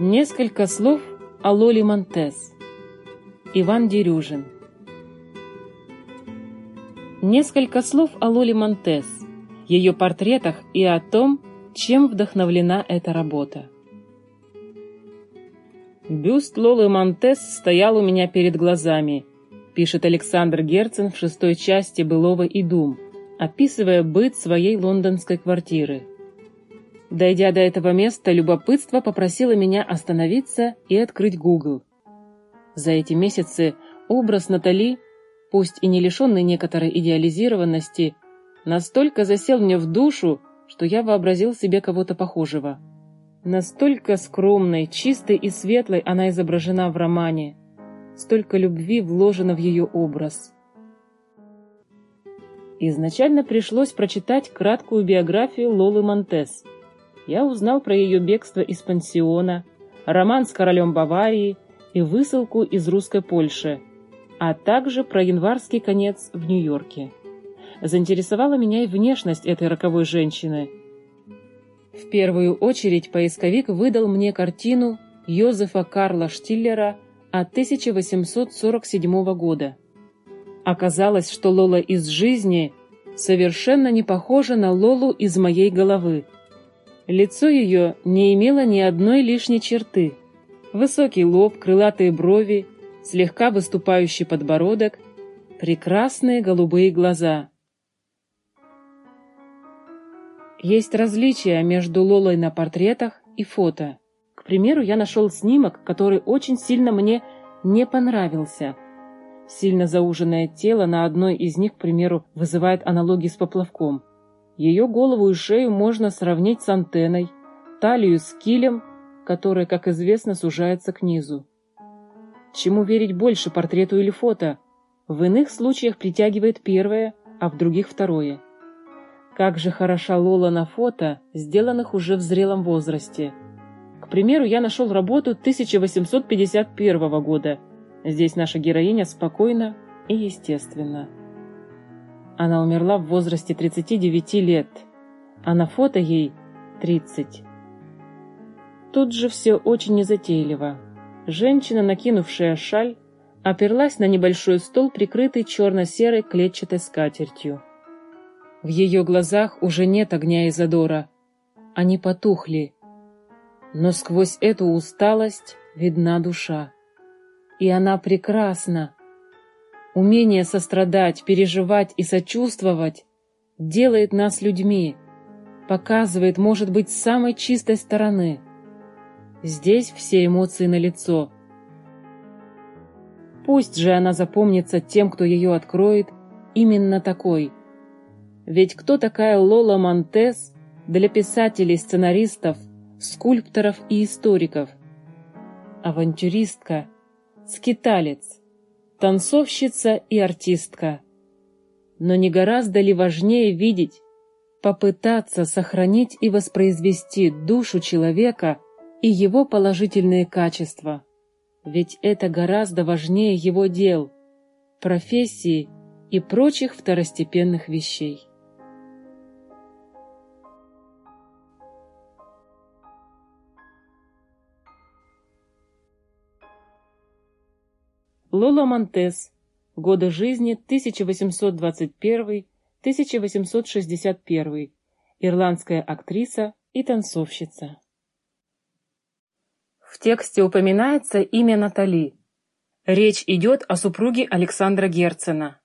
Несколько слов о Лоле Монтес. Иван Дерюжин. Несколько слов о Лоле Монтес, ее портретах и о том, чем вдохновлена эта работа. «Бюст Лолы Монтес стоял у меня перед глазами», пишет Александр Герцен в шестой части «Былого и дум», описывая быт своей лондонской квартиры. Дойдя до этого места, любопытство попросило меня остановиться и открыть Google. За эти месяцы образ Натали, пусть и не лишенный некоторой идеализированности, настолько засел мне в душу, что я вообразил себе кого-то похожего. Настолько скромной, чистой и светлой она изображена в романе, столько любви вложено в ее образ. Изначально пришлось прочитать краткую биографию Лолы Монтес – я узнал про ее бегство из пансиона, роман с королем Баварии и высылку из русской Польши, а также про январский конец в Нью-Йорке. Заинтересовала меня и внешность этой роковой женщины. В первую очередь поисковик выдал мне картину Йозефа Карла Штиллера от 1847 года. Оказалось, что Лола из жизни совершенно не похожа на Лолу из моей головы. Лицо ее не имело ни одной лишней черты. Высокий лоб, крылатые брови, слегка выступающий подбородок, прекрасные голубые глаза. Есть различия между Лолой на портретах и фото. К примеру, я нашел снимок, который очень сильно мне не понравился. Сильно зауженное тело на одной из них, к примеру, вызывает аналогии с поплавком – ее голову и шею можно сравнить с антенной, талию с килем, которая, как известно, сужается к низу. Чему верить больше, портрету или фото? В иных случаях притягивает первое, а в других второе. Как же хороша Лола на фото, сделанных уже в зрелом возрасте. К примеру, я нашел работу 1851 года. Здесь наша героиня спокойна и естественна. Она умерла в возрасте 39 лет, а на фото ей 30. Тут же все очень незатейливо. Женщина, накинувшая шаль, оперлась на небольшой стол, прикрытый черно-серой клетчатой скатертью. В ее глазах уже нет огня и задора. Они потухли. Но сквозь эту усталость видна душа. И она прекрасна, Умение сострадать, переживать и сочувствовать делает нас людьми, показывает, может быть, с самой чистой стороны. Здесь все эмоции налицо. Пусть же она запомнится тем, кто ее откроет, именно такой. Ведь кто такая Лола Монтес для писателей, сценаристов, скульпторов и историков? Авантюристка, скиталец – танцовщица и артистка. Но не гораздо ли важнее видеть, попытаться сохранить и воспроизвести душу человека и его положительные качества? Ведь это гораздо важнее его дел, профессии и прочих второстепенных вещей. Лола Монтес. Годы жизни 1821-1861. Ирландская актриса и танцовщица. В тексте упоминается имя Натали. Речь идет о супруге Александра Герцена.